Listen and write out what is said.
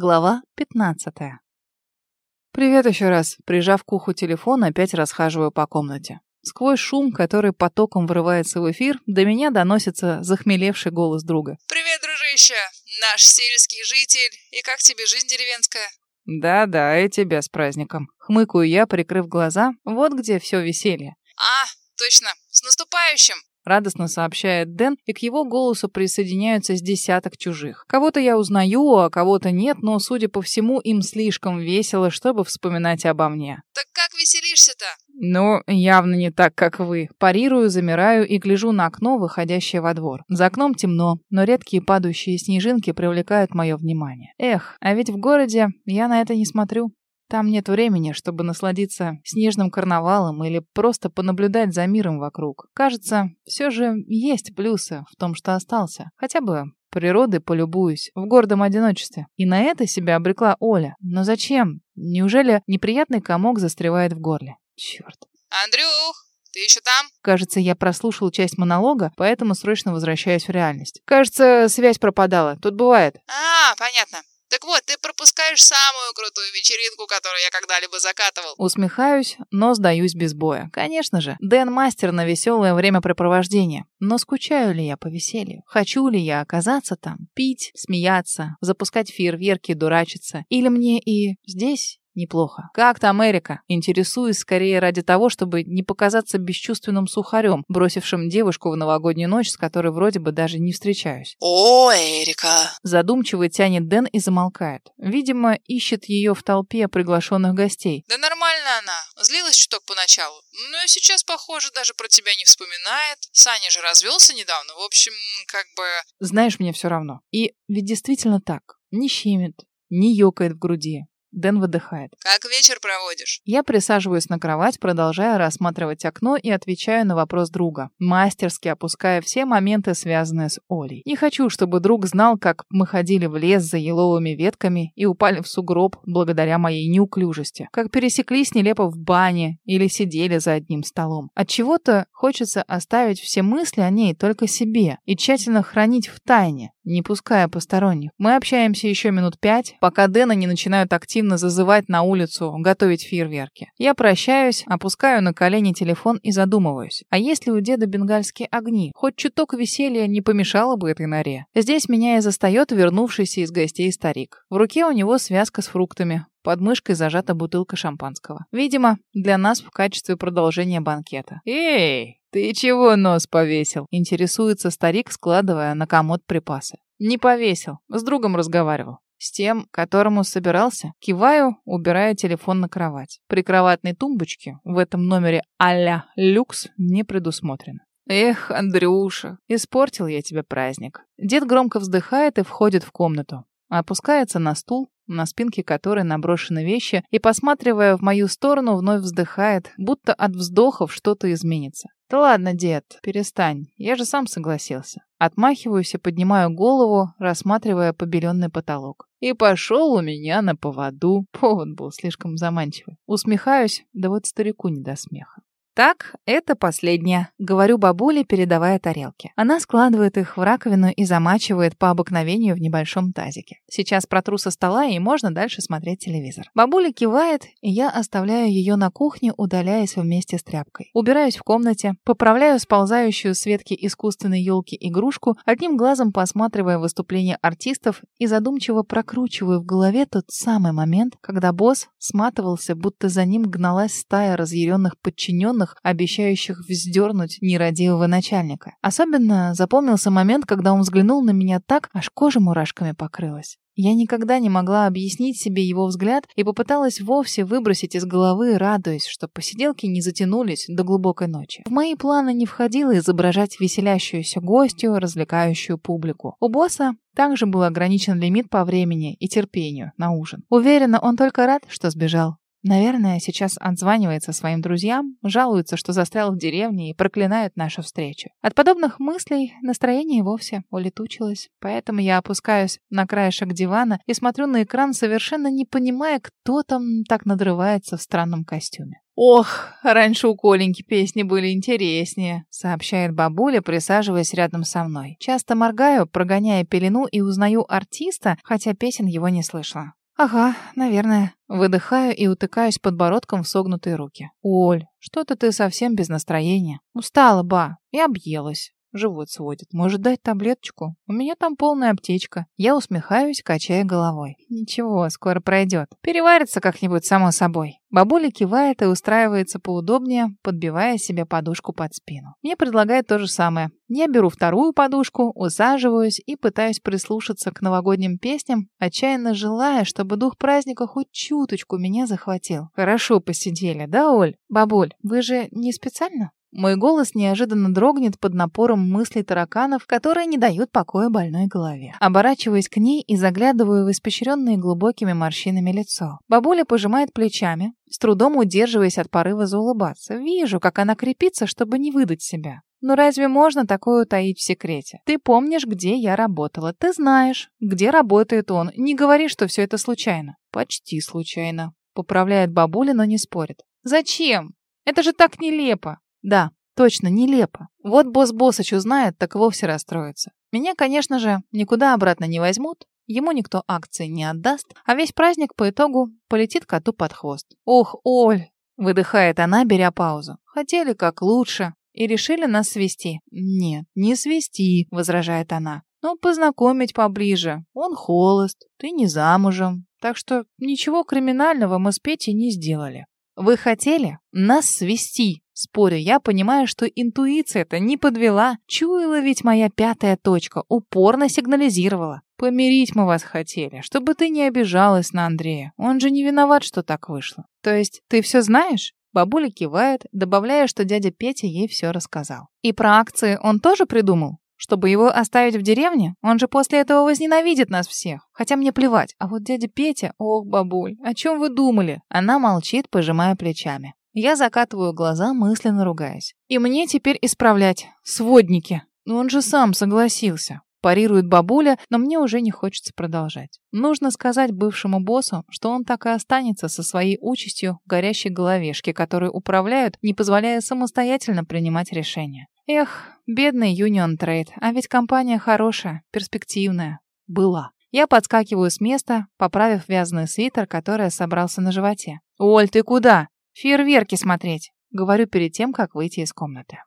Глава 15. Привет еще раз. Прижав к уху телефон, опять расхаживаю по комнате. Сквозь шум, который потоком врывается в эфир, до меня доносится захмелевший голос друга. Привет, дружище! Наш сельский житель. И как тебе жизнь деревенская? Да-да, и тебя с праздником. Хмыкаю я, прикрыв глаза. Вот где все веселье. А, точно. С наступающим! Радостно сообщает Дэн, и к его голосу присоединяются с десяток чужих. Кого-то я узнаю, а кого-то нет, но, судя по всему, им слишком весело, чтобы вспоминать обо мне. Так как веселишься-то? Ну, явно не так, как вы. Парирую, замираю и гляжу на окно, выходящее во двор. За окном темно, но редкие падающие снежинки привлекают мое внимание. Эх, а ведь в городе я на это не смотрю. Там нет времени, чтобы насладиться снежным карнавалом или просто понаблюдать за миром вокруг. Кажется, все же есть плюсы в том, что остался. Хотя бы природы полюбуюсь в гордом одиночестве. И на это себя обрекла Оля. Но зачем? Неужели неприятный комок застревает в горле? Черт. Андрюх, ты еще там? Кажется, я прослушал часть монолога, поэтому срочно возвращаюсь в реальность. Кажется, связь пропадала. Тут бывает. А, понятно. Так вот, ты пропускаешь самую крутую вечеринку, которую я когда-либо закатывал. Усмехаюсь, но сдаюсь без боя. Конечно же, Дэн мастер на веселое времяпрепровождение. Но скучаю ли я по веселью? Хочу ли я оказаться там? Пить, смеяться, запускать фейерверки, дурачиться? Или мне и здесь Неплохо. Как там Эрика? Интересуюсь скорее ради того, чтобы не показаться бесчувственным сухарем, бросившим девушку в новогоднюю ночь, с которой вроде бы даже не встречаюсь. О, Эрика. Задумчиво тянет Дэн и замолкает. Видимо, ищет ее в толпе приглашенных гостей. Да нормально она. Злилась чуток поначалу. Но сейчас, похоже, даже про тебя не вспоминает. Саня же развелся недавно. В общем, как бы... Знаешь, мне все равно. И ведь действительно так. Не щемит, не ёкает в груди. Дэн выдыхает. «Как вечер проводишь?» Я присаживаюсь на кровать, продолжая рассматривать окно и отвечаю на вопрос друга, мастерски опуская все моменты, связанные с Олей. Не хочу, чтобы друг знал, как мы ходили в лес за еловыми ветками и упали в сугроб благодаря моей неуклюжести, как пересеклись нелепо в бане или сидели за одним столом. От чего то хочется оставить все мысли о ней только себе и тщательно хранить в тайне, не пуская посторонних. Мы общаемся еще минут пять, пока Дэна не начинают активно зазывать на улицу, готовить фейерверки. Я прощаюсь, опускаю на колени телефон и задумываюсь. А если у деда бенгальские огни? Хоть чуток веселья не помешало бы этой норе. Здесь меня и застает вернувшийся из гостей старик. В руке у него связка с фруктами. Под мышкой зажата бутылка шампанского. Видимо, для нас в качестве продолжения банкета. «Эй, «Ты чего нос повесил?» — интересуется старик, складывая на комод припасы. «Не повесил. С другом разговаривал. С тем, которому собирался, киваю, убирая телефон на кровать. При кроватной тумбочке в этом номере а-ля люкс не предусмотрено. Эх, Андрюша, испортил я тебе праздник. Дед громко вздыхает и входит в комнату. Опускается на стул, на спинке которой наброшены вещи, и, посматривая в мою сторону, вновь вздыхает, будто от вздохов что-то изменится. «Да ладно, дед, перестань, я же сам согласился». Отмахиваюсь и поднимаю голову, рассматривая побеленный потолок. И пошел у меня на поводу. Повод был слишком заманчивый. Усмехаюсь, да вот старику не до смеха. Так, это последнее, говорю бабуле, передавая тарелки. Она складывает их в раковину и замачивает по обыкновению в небольшом тазике. Сейчас протру со стола, и можно дальше смотреть телевизор. Бабуля кивает, и я оставляю ее на кухне, удаляясь вместе с тряпкой. Убираюсь в комнате, поправляю сползающую с ветки искусственной елки игрушку, одним глазом посматривая выступления артистов и задумчиво прокручиваю в голове тот самый момент, когда босс сматывался, будто за ним гналась стая разъяренных подчиненных, взглядах, обещающих вздернуть нерадивого начальника. Особенно запомнился момент, когда он взглянул на меня так, аж кожа мурашками покрылась. Я никогда не могла объяснить себе его взгляд и попыталась вовсе выбросить из головы, радуясь, что посиделки не затянулись до глубокой ночи. В мои планы не входило изображать веселящуюся гостью, развлекающую публику. У босса также был ограничен лимит по времени и терпению на ужин. Уверена, он только рад, что сбежал. Наверное, сейчас отзванивается своим друзьям, жалуется, что застрял в деревне и проклинает нашу встречу. От подобных мыслей настроение вовсе улетучилось, поэтому я опускаюсь на краешек дивана и смотрю на экран, совершенно не понимая, кто там так надрывается в странном костюме. Ох, раньше у Коленьки песни были интереснее, сообщает бабуля, присаживаясь рядом со мной. Часто моргаю, прогоняя пелену и узнаю артиста, хотя песен его не слышала. Ага, наверное. Выдыхаю и утыкаюсь подбородком в согнутые руки. Оль, что-то ты совсем без настроения. Устала, ба, и объелась. Живот сводит. Может, дать таблеточку? У меня там полная аптечка. Я усмехаюсь, качая головой. Ничего, скоро пройдет. Переварится как-нибудь само собой. Бабуля кивает и устраивается поудобнее, подбивая себе подушку под спину. Мне предлагает то же самое. Я беру вторую подушку, усаживаюсь и пытаюсь прислушаться к новогодним песням, отчаянно желая, чтобы дух праздника хоть чуточку меня захватил. Хорошо посидели, да, Оль? Бабуль, вы же не специально? Мой голос неожиданно дрогнет под напором мыслей тараканов, которые не дают покоя больной голове. Оборачиваюсь к ней и заглядываю в испещренное глубокими морщинами лицо. Бабуля пожимает плечами, с трудом удерживаясь от порыва заулыбаться. Вижу, как она крепится, чтобы не выдать себя. Но разве можно такое утаить в секрете? Ты помнишь, где я работала. Ты знаешь, где работает он. Не говори, что все это случайно. Почти случайно. Поправляет бабуля, но не спорит. Зачем? Это же так нелепо. Да, точно, нелепо. Вот босс Боссыч узнает, так вовсе расстроится. Меня, конечно же, никуда обратно не возьмут, ему никто акции не отдаст, а весь праздник по итогу полетит коту под хвост. «Ох, Оль!» — выдыхает она, беря паузу. «Хотели как лучше и решили нас свести». «Нет, не свести», — возражает она. «Но познакомить поближе. Он холост, ты не замужем. Так что ничего криминального мы с Петей не сделали. Вы хотели нас свести?» Спорю, я понимаю, что интуиция-то не подвела. Чуяла ведь моя пятая точка, упорно сигнализировала. Помирить мы вас хотели, чтобы ты не обижалась на Андрея. Он же не виноват, что так вышло. То есть ты все знаешь? Бабуля кивает, добавляя, что дядя Петя ей все рассказал. И про акции он тоже придумал? Чтобы его оставить в деревне? Он же после этого возненавидит нас всех. Хотя мне плевать. А вот дядя Петя... Ох, бабуль, о чем вы думали? Она молчит, пожимая плечами. Я закатываю глаза, мысленно ругаясь. И мне теперь исправлять. Сводники. Ну он же сам согласился. Парирует бабуля, но мне уже не хочется продолжать. Нужно сказать бывшему боссу, что он так и останется со своей участью в горящей головешке, которую управляют, не позволяя самостоятельно принимать решения. Эх, бедный Union Trade, а ведь компания хорошая, перспективная. Была. Я подскакиваю с места, поправив вязаный свитер, который собрался на животе. «Оль, ты куда?» Фейерверки смотреть, говорю перед тем, как выйти из комнаты.